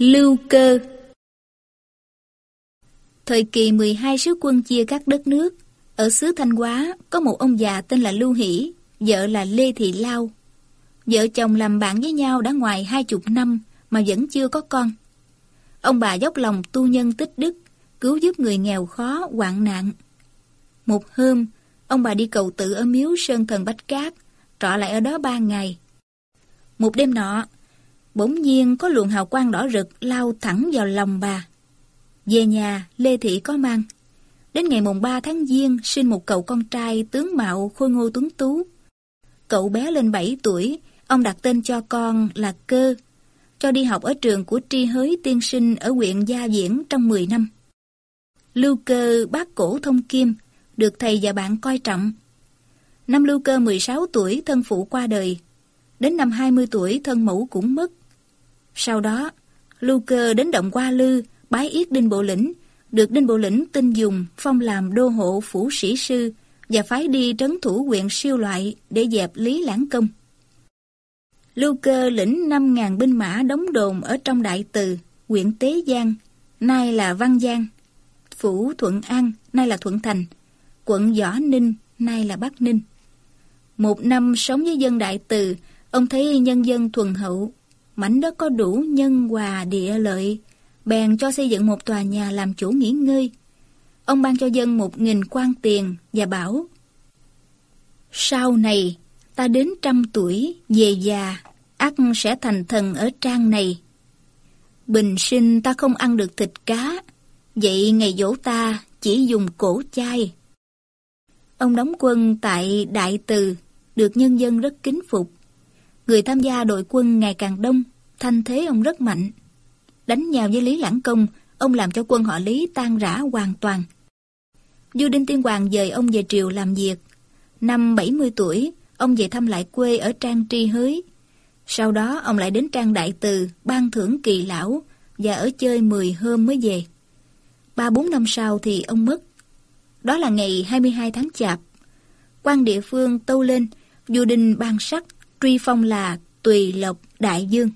Lưu Cơ Thời kỳ 12 sứ quân chia các đất nước, ở xứ Thanh Hóa có một ông già tên là Lưu Hỷ, vợ là Lê Thị Lao. Vợ chồng làm bạn với nhau đã ngoài hai chục năm mà vẫn chưa có con. Ông bà dốc lòng tu nhân tích đức, cứu giúp người nghèo khó, hoạn nạn. Một hôm, ông bà đi cầu tự ở miếu Sơn Thần Bách Cát, trọ lại ở đó ba ngày. Một đêm nọ, bỗng nhiên có luồng hào quang đỏ rực lao thẳng vào lòng bà. Về nhà, Lê Thị có mang. Đến ngày mùng 3 tháng Giêng sinh một cậu con trai tướng mạo khôi ngô tuấn tú. Cậu bé lên 7 tuổi, ông đặt tên cho con là Cơ, cho đi học ở trường của Tri Hới Tiên Sinh ở huyện Gia Viễn trong 10 năm. Lưu Cơ bác cổ thông kim, được thầy và bạn coi trọng. Năm Lưu Cơ 16 tuổi thân phụ qua đời, đến năm 20 tuổi thân mẫu cũng mất. Sau đó, Lưu Cơ đến động Qua Lư, bái yết Đinh Bộ Lĩnh, được Đinh Bộ Lĩnh tin dùng phong làm đô hộ phủ sĩ sư và phái đi trấn thủ huyện siêu loại để dẹp Lý Lãng Công. Lưu Cơ lĩnh 5.000 binh mã đóng đồn ở trong Đại Từ, huyện Tế Giang, nay là Văn Giang, phủ Thuận An, nay là Thuận Thành, quận Võ Ninh, nay là Bắc Ninh. Một năm sống với dân Đại Từ, ông thấy nhân dân thuần hậu, mảnh đất có đủ nhân hòa địa lợi, bèn cho xây dựng một tòa nhà làm chủ nghỉ ngơi. Ông ban cho dân một nghìn quan tiền và bảo Sau này, ta đến trăm tuổi, về già, ắt sẽ thành thần ở trang này. Bình sinh ta không ăn được thịt cá, vậy ngày dỗ ta chỉ dùng cổ chai. Ông đóng quân tại Đại Từ, được nhân dân rất kính phục. Người tham gia đội quân ngày càng đông, thanh thế ông rất mạnh. Đánh nhau với Lý Lãng Công, ông làm cho quân họ Lý tan rã hoàn toàn. Du Đinh Tiên Hoàng dời ông về triều làm việc. Năm 70 tuổi, ông về thăm lại quê ở Trang Tri Hới. Sau đó ông lại đến Trang Đại Từ, ban thưởng kỳ lão và ở chơi 10 hôm mới về. Ba bốn năm sau thì ông mất. Đó là ngày 22 tháng Chạp. quan địa phương tâu lên, Du Đinh ban sắc, truy phong là Tùy Lộc Đại Dương.